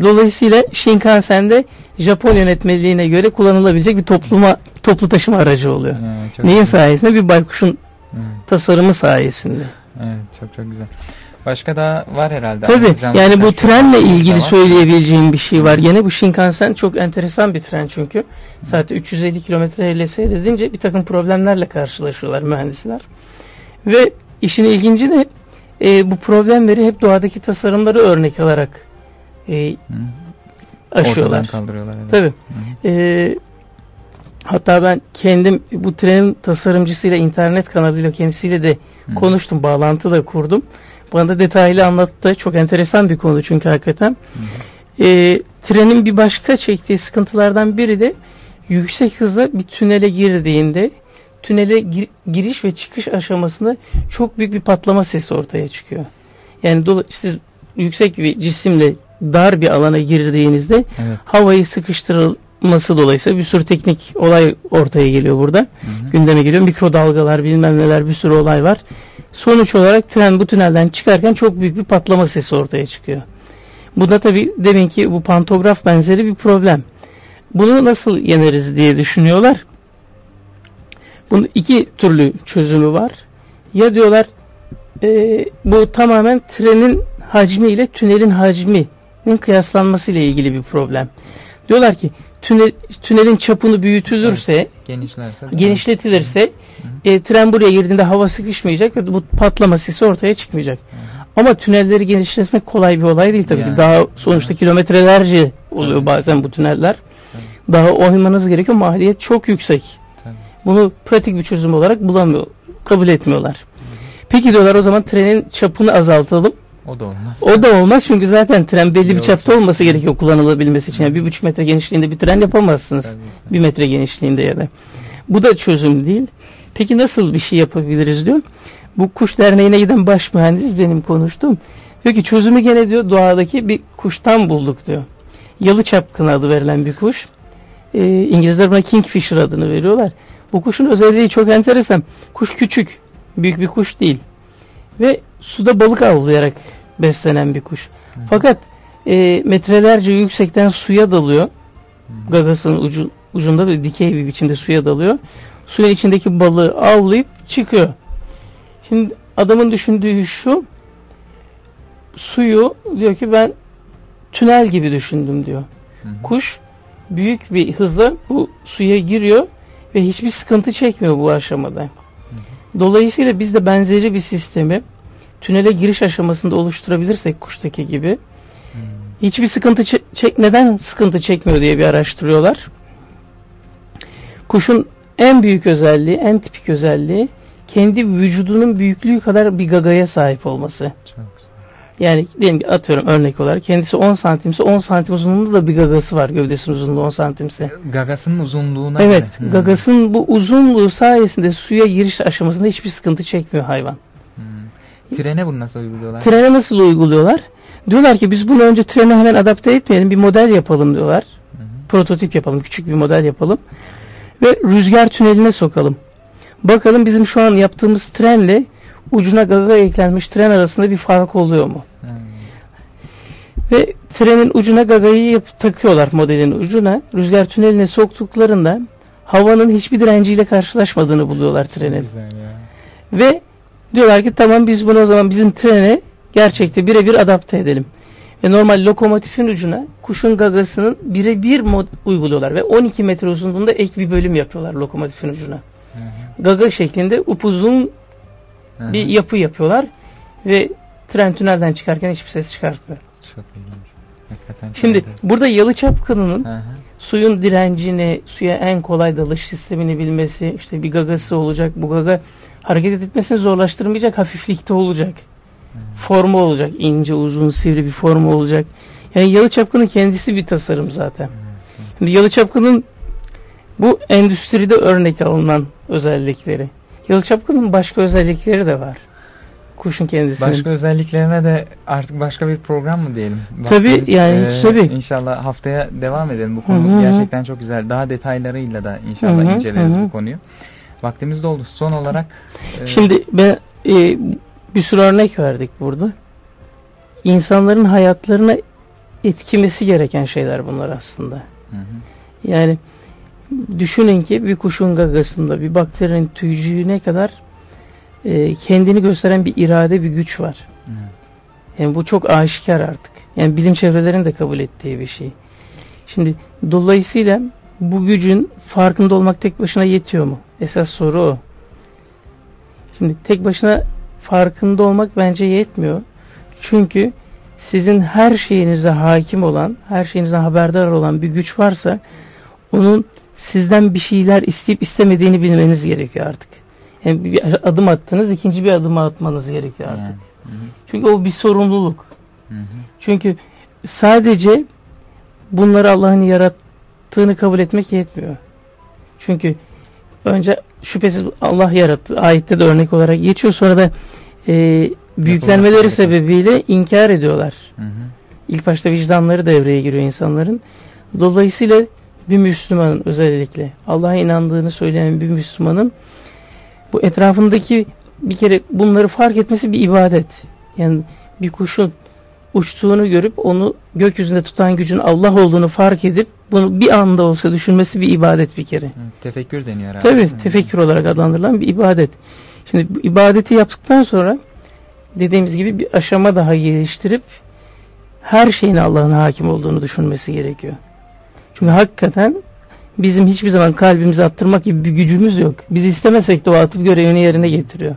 Dolayısıyla Shinkansen'de Japon yönetmeliğine göre kullanılabilecek bir topluma toplu taşıma aracı oluyor. Evet, Neyin güzel. sayesinde? Bir baykuşun evet. tasarımı sayesinde. Evet, çok çok güzel. Başka da var herhalde. Tabii. Yani bu trenle ilgili söyleyebileceğim bir şey var. Yine bu Shinkansen çok enteresan bir tren çünkü. Saatte 350 kilometre ile seyredince bir takım problemlerle karşılaşıyorlar mühendisler. Ve işin ilginci de e, bu problemleri hep doğadaki tasarımları örnek alarak e, aşıyorlar. Ortadan kaldırıyorlar. Evet. Tabii. E, hatta ben kendim bu trenin tasarımcısıyla internet kanalıyla kendisiyle de Hı. konuştum. Bağlantı da kurdum. Bana da detaylı anlattı. Çok enteresan bir konu çünkü hakikaten. E, trenin bir başka çektiği sıkıntılardan biri de yüksek hızla bir tünele girdiğinde tünele gir, giriş ve çıkış aşamasında çok büyük bir patlama sesi ortaya çıkıyor. Yani siz yüksek bir cisimle dar bir alana girdiğinizde evet. havayı sıkıştırılması dolayısıyla bir sürü teknik olay ortaya geliyor burada. Hı hı. Gündeme geliyor. Mikrodalgalar bilmem neler bir sürü olay var. Sonuç olarak tren bu tünelden çıkarken çok büyük bir patlama sesi ortaya çıkıyor. Bu da tabi demin ki bu pantograf benzeri bir problem. Bunu nasıl yeneriz diye düşünüyorlar. Bunun iki türlü çözümü var. Ya diyorlar e, bu tamamen trenin hacmi ile tünelin hacmi kıyaslanması ile ilgili bir problem. Diyorlar ki tünel, tünelin çapını büyütülürse, evet, genişlerse, genişletilirse e, tren buraya girdiğinde hava sıkışmayacak ve bu patlama sesi ortaya çıkmayacak. Hı. Ama tünelleri genişletmek kolay bir olay değil tabii. Yani. Daha sonuçta evet. kilometrelerce oluyor tabii. bazen bu tüneller. Tabii. Daha oymanız gerekiyor. Maliyet çok yüksek. Tabii. Bunu pratik bir çözüm olarak bulamıyor, kabul etmiyorlar. Hı. Peki diyorlar o zaman trenin çapını azaltalım. O da olmaz. O da olmaz çünkü zaten tren belli bir çapta olması gerekiyor kullanılabilmesi için. Yani bir buçuk metre genişliğinde bir tren yapamazsınız. Tabii. Bir metre genişliğinde ya da. Bu da çözüm değil. Peki nasıl bir şey yapabiliriz diyor. Bu kuş derneğine giden baş mühendis benim konuştum. Diyor ki çözümü gene diyor doğadaki bir kuştan bulduk diyor. Yalı çapkını adı verilen bir kuş. Ee, İngilizler buna Kingfisher adını veriyorlar. Bu kuşun özelliği çok enteresan. Kuş küçük. Büyük bir kuş değil. Ve suda balık avlayarak beslenen bir kuş. Hı. Fakat e, metrelerce yüksekten suya dalıyor. Hı. Gagasının ucu, ucunda bir dikey bir biçimde suya dalıyor. Suyun içindeki balığı avlayıp çıkıyor. Şimdi adamın düşündüğü şu suyu diyor ki ben tünel gibi düşündüm diyor. Hı hı. Kuş büyük bir hızla bu suya giriyor ve hiçbir sıkıntı çekmiyor bu aşamada. Hı hı. Dolayısıyla biz de benzeri bir sistemi tünele giriş aşamasında oluşturabilirsek kuştaki gibi hı. hiçbir sıkıntı çek neden sıkıntı çekmiyor diye bir araştırıyorlar. Kuşun en büyük özelliği, en tipik özelliği kendi vücudunun büyüklüğü kadar bir gagaya sahip olması. Yani diyelim ki atıyorum örnek olarak kendisi 10 santimse 10 santim uzunluğunda da bir gagası var gövdesinin uzunluğu 10 santimse. Gagasının uzunluğuna Evet hmm. gagasının bu uzunluğu sayesinde suya giriş aşamasında hiçbir sıkıntı çekmiyor hayvan. Trene bunu nasıl uyguluyorlar? Trene nasıl uyguluyorlar? Diyorlar ki biz bunu önce trene hemen adapte etmeyelim bir model yapalım diyorlar. Hmm. Prototip yapalım küçük bir model yapalım. Ve rüzgar tüneline sokalım. Bakalım bizim şu an yaptığımız trenle ucuna gaga eklenmiş tren arasında bir fark oluyor mu? Hmm. Ve trenin ucuna gagayı yap, takıyorlar modelin ucuna. Rüzgar tüneline soktuklarında havanın hiçbir direnciyle karşılaşmadığını buluyorlar trenin. Ve diyorlar ki tamam biz bunu o zaman bizim trene gerçekte birebir adapte edelim. Ve normal lokomotifin ucuna kuşun gagasının birebir mod uyguluyorlar ve 12 metre uzunluğunda ek bir bölüm yapıyorlar lokomotifin ucuna. Hı hı. Gaga şeklinde upuzun Hı-hı. bir yapı yapıyorlar ve tren tünelden çıkarken hiçbir ses çıkartmıyor. Çok ilginç. Hakikaten Şimdi çok burada yalı çapkınının suyun direncini, suya en kolay dalış sistemini bilmesi, işte bir gagası olacak. Bu gaga hareket etmesini zorlaştırmayacak, hafiflikte olacak. Hı. Formu olacak, ince, uzun, sivri bir formu olacak. Yani yalı çapkının kendisi bir tasarım zaten. Şimdi yalı çapkının bu endüstride örnek alınan özellikleri. Yalıçapkının başka özellikleri de var. Kuşun kendisinin. Başka özelliklerine de artık başka bir program mı diyelim? Tabii Vaktimiz, yani e, tabii. İnşallah haftaya devam edelim. Bu konu Hı-hı. gerçekten çok güzel. Daha detaylarıyla da inşallah Hı-hı. inceleriz Hı-hı. bu konuyu. Vaktimiz doldu. Son olarak. E... Şimdi ben e, bir sürü örnek verdik burada. İnsanların hayatlarına etkimesi gereken şeyler bunlar aslında. Hı hı. Yani düşünün ki bir kuşun gagasında bir bakterinin tüycüğüne kadar e, kendini gösteren bir irade bir güç var. Evet. Yani bu çok aşikar artık. Yani bilim çevrelerinin de kabul ettiği bir şey. Şimdi dolayısıyla bu gücün farkında olmak tek başına yetiyor mu? Esas soru o. Şimdi tek başına farkında olmak bence yetmiyor. Çünkü sizin her şeyinize hakim olan, her şeyinizden haberdar olan bir güç varsa onun sizden bir şeyler isteyip istemediğini bilmeniz gerekiyor artık. Yani bir adım attınız, ikinci bir adım atmanız gerekiyor artık. Yani. Hı hı. Çünkü o bir sorumluluk. Hı hı. Çünkü sadece bunları Allah'ın yarattığını kabul etmek yetmiyor. Çünkü önce şüphesiz Allah yarattı. Ayette de örnek olarak geçiyor. Sonra da e, büyüklenmeleri sebebiyle inkar ediyorlar. Hı hı. İlk başta vicdanları devreye giriyor insanların. Dolayısıyla bir Müslümanın özellikle Allah'a inandığını söyleyen bir Müslümanın bu etrafındaki bir kere bunları fark etmesi bir ibadet. Yani bir kuşun uçtuğunu görüp onu gökyüzünde tutan gücün Allah olduğunu fark edip bunu bir anda olsa düşünmesi bir ibadet bir kere. tefekkür deniyor herhalde. Tabii tefekkür olarak adlandırılan bir ibadet. Şimdi bu ibadeti yaptıktan sonra dediğimiz gibi bir aşama daha geliştirip her şeyin Allah'ın hakim olduğunu düşünmesi gerekiyor. Çünkü hakikaten bizim hiçbir zaman kalbimizi attırmak gibi bir gücümüz yok. Biz istemesek de o atıp görevini yerine getiriyor.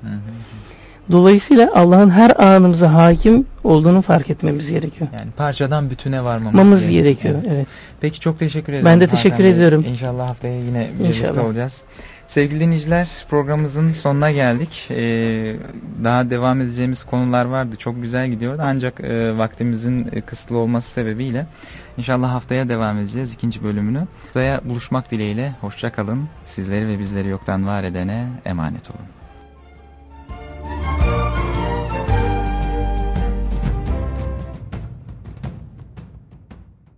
Dolayısıyla Allah'ın her anımıza hakim olduğunu fark etmemiz gerekiyor. Yani parçadan bütüne varmamız gerekiyor. gerekiyor. Evet. evet. Peki çok teşekkür ederim. Ben de teşekkür Hakan ediyorum. İnşallah haftaya yine birlikte İnşallah. olacağız. Sevgili dinleyiciler programımızın sonuna geldik. Ee, daha devam edeceğimiz konular vardı. Çok güzel gidiyordu ancak e, vaktimizin e, kısıtlı olması sebebiyle inşallah haftaya devam edeceğiz ikinci bölümünü. Haftaya buluşmak dileğiyle hoşça kalın. Sizleri ve bizleri yoktan var edene emanet olun. Bye.